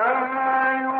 لا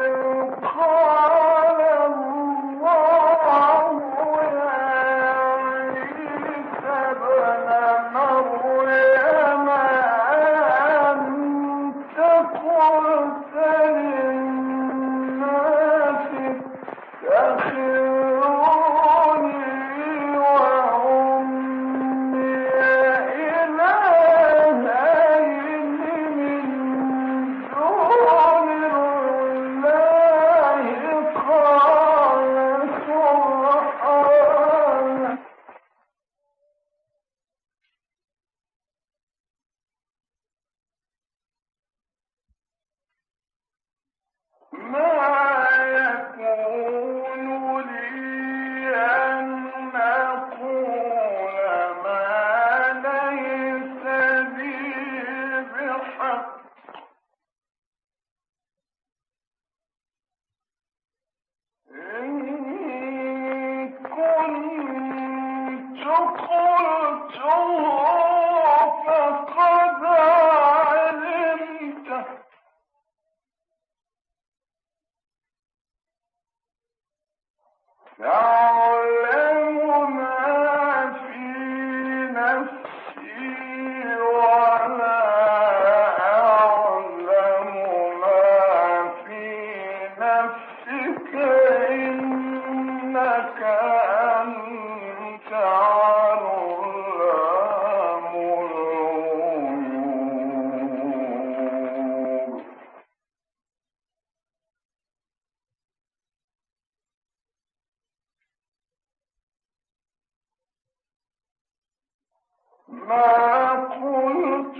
Oh, كل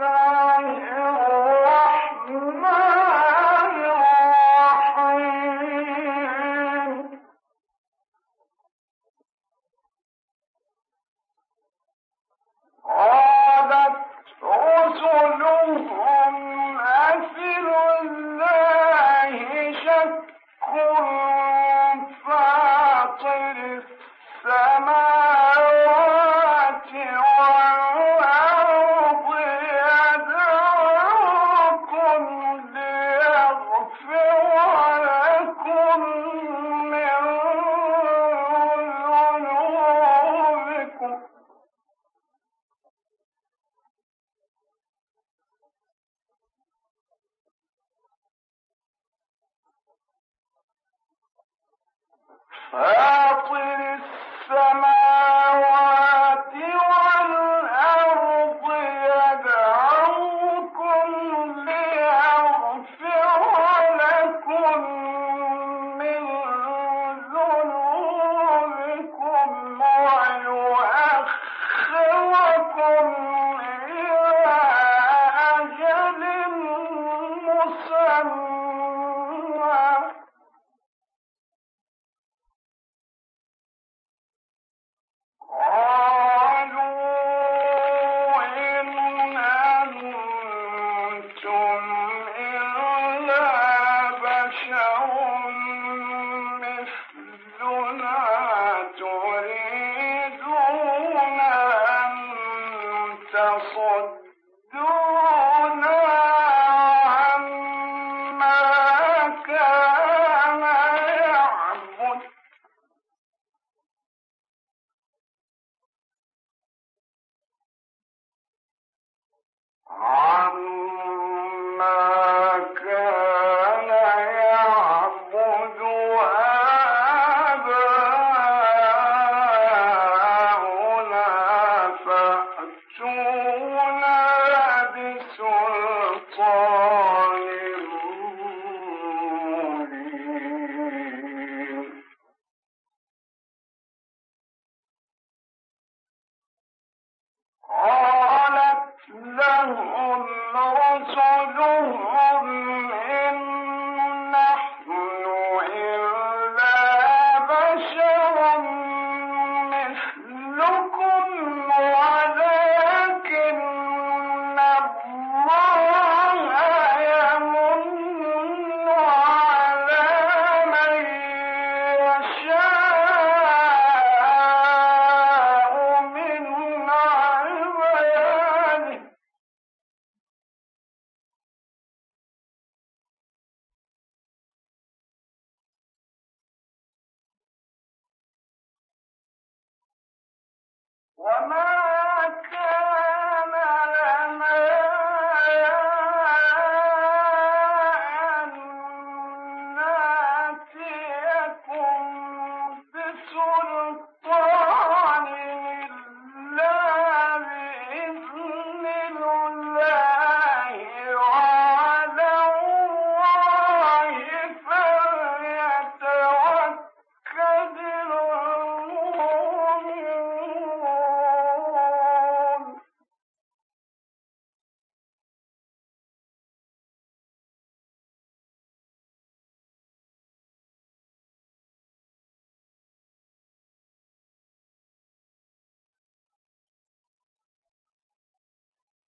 ربنا Ah! قالوا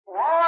War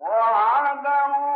ولنسكننكم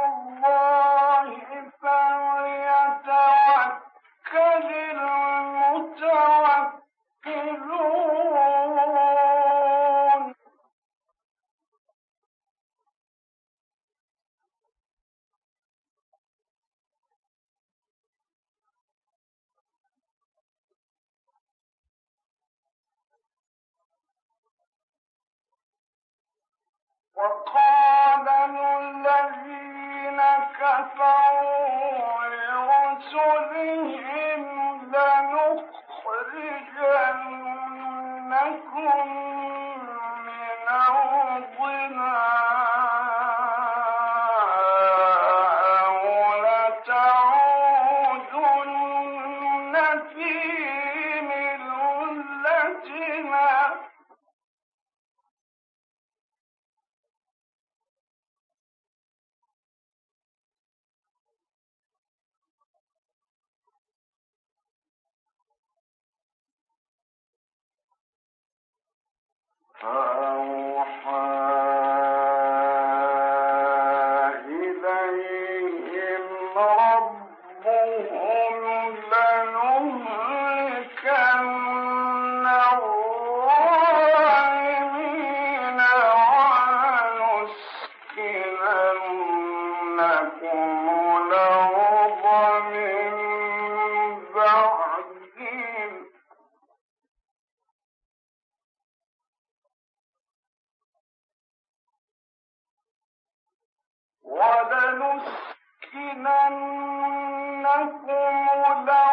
Ah. من